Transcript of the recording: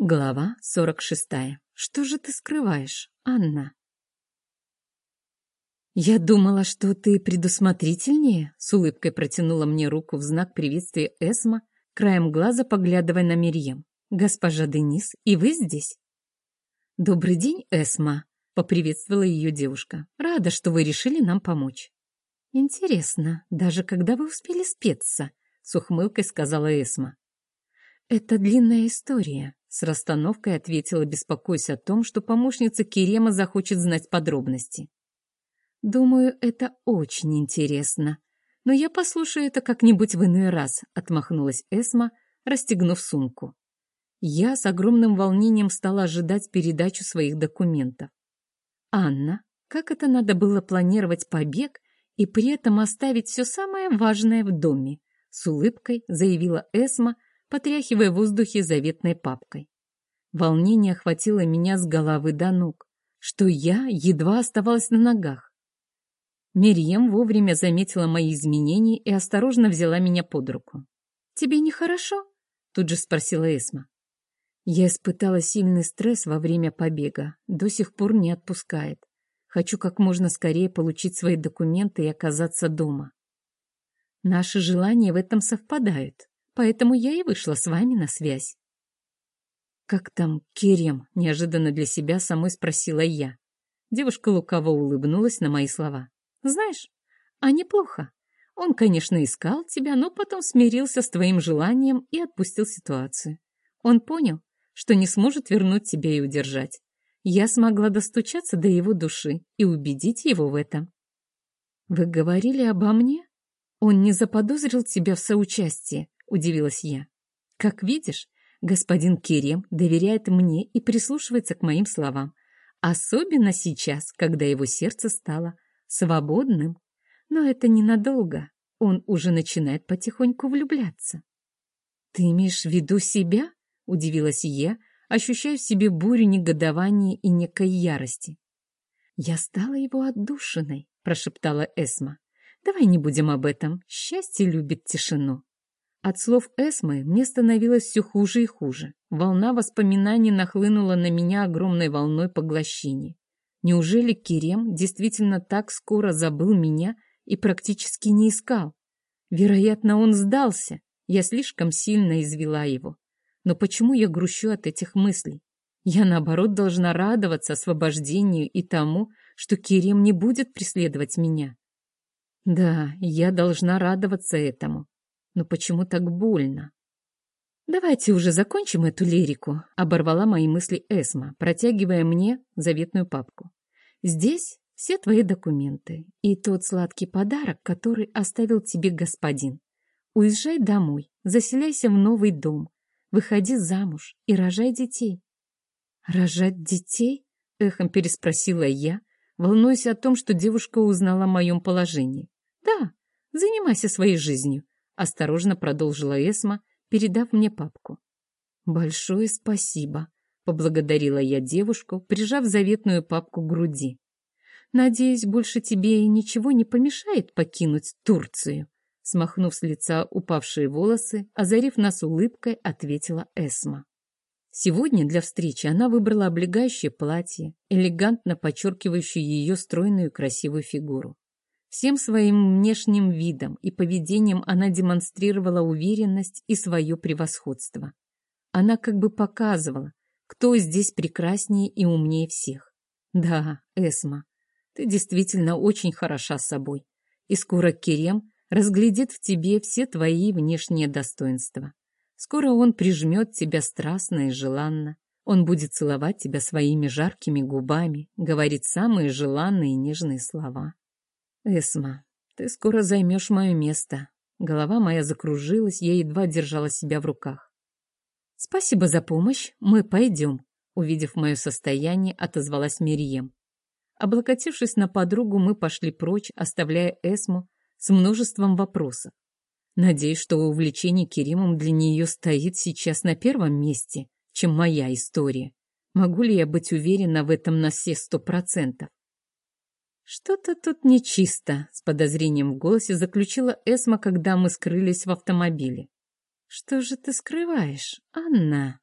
Глава 46. Что же ты скрываешь, Анна? Я думала, что ты предусмотрительнее, с улыбкой протянула мне руку в знак приветствия Эсма, краем глаза поглядывая на Мирьем. Госпожа Денис, и вы здесь? Добрый день, Эсма, поприветствовала ее девушка. Рада, что вы решили нам помочь. Интересно, даже когда вы успели спеться, с ухмылкой сказала Эсма. Это длинная история. С расстановкой ответила, беспокойся о том, что помощница Керема захочет знать подробности. «Думаю, это очень интересно. Но я послушаю это как-нибудь в иной раз», — отмахнулась Эсма, расстегнув сумку. Я с огромным волнением стала ожидать передачу своих документов. «Анна, как это надо было планировать побег и при этом оставить все самое важное в доме?» — с улыбкой заявила Эсма, — потряхивая в воздухе заветной папкой. Волнение охватило меня с головы до ног, что я едва оставалась на ногах. Мерьем вовремя заметила мои изменения и осторожно взяла меня под руку. «Тебе нехорошо?» — тут же спросила Эсма. Я испытала сильный стресс во время побега, до сих пор не отпускает. Хочу как можно скорее получить свои документы и оказаться дома. Наши желания в этом совпадают поэтому я и вышла с вами на связь. «Как там Керем?» — неожиданно для себя самой спросила я. Девушка лукаво улыбнулась на мои слова. «Знаешь, а неплохо. Он, конечно, искал тебя, но потом смирился с твоим желанием и отпустил ситуацию. Он понял, что не сможет вернуть тебя и удержать. Я смогла достучаться до его души и убедить его в этом. Вы говорили обо мне? Он не заподозрил тебя в соучастии, — удивилась я. «Как видишь, господин Керем доверяет мне и прислушивается к моим словам, особенно сейчас, когда его сердце стало свободным. Но это ненадолго, он уже начинает потихоньку влюбляться». «Ты имеешь в виду себя?» — удивилась я, ощущая в себе бурю негодования и некой ярости. «Я стала его отдушиной», — прошептала Эсма. «Давай не будем об этом. Счастье любит тишину». От слов Эсмы мне становилось все хуже и хуже. Волна воспоминаний нахлынула на меня огромной волной поглощения. Неужели Керем действительно так скоро забыл меня и практически не искал? Вероятно, он сдался. Я слишком сильно извела его. Но почему я грущу от этих мыслей? Я, наоборот, должна радоваться освобождению и тому, что Керем не будет преследовать меня. Да, я должна радоваться этому. Но почему так больно? «Давайте уже закончим эту лирику», — оборвала мои мысли Эсма, протягивая мне заветную папку. «Здесь все твои документы и тот сладкий подарок, который оставил тебе господин. Уезжай домой, заселяйся в новый дом, выходи замуж и рожай детей». «Рожать детей?» — эхом переспросила я, волнуясь о том, что девушка узнала о моем положении. «Да, занимайся своей жизнью, Осторожно продолжила Эсма, передав мне папку. «Большое спасибо», — поблагодарила я девушку, прижав заветную папку к груди. «Надеюсь, больше тебе ничего не помешает покинуть Турцию?» Смахнув с лица упавшие волосы, озарив нас улыбкой, ответила Эсма. Сегодня для встречи она выбрала облегающее платье, элегантно подчеркивающее ее стройную и красивую фигуру. Всем своим внешним видом и поведением она демонстрировала уверенность и свое превосходство. Она как бы показывала, кто здесь прекраснее и умнее всех. Да, Эсма, ты действительно очень хороша собой, и скоро Керем разглядит в тебе все твои внешние достоинства. Скоро он прижмет тебя страстно и желанно. Он будет целовать тебя своими жаркими губами, говорить самые желанные и нежные слова. «Эсма, ты скоро займешь мое место». Голова моя закружилась, я едва держала себя в руках. «Спасибо за помощь, мы пойдем», — увидев мое состояние, отозвалась Мирием. Облокотившись на подругу, мы пошли прочь, оставляя Эсму с множеством вопросов. Надеюсь, что увлечение Керимом для нее стоит сейчас на первом месте, чем моя история. Могу ли я быть уверена в этом на все сто процентов? «Что-то тут нечисто», — с подозрением в голосе заключила Эсма, когда мы скрылись в автомобиле. «Что же ты скрываешь, Анна?»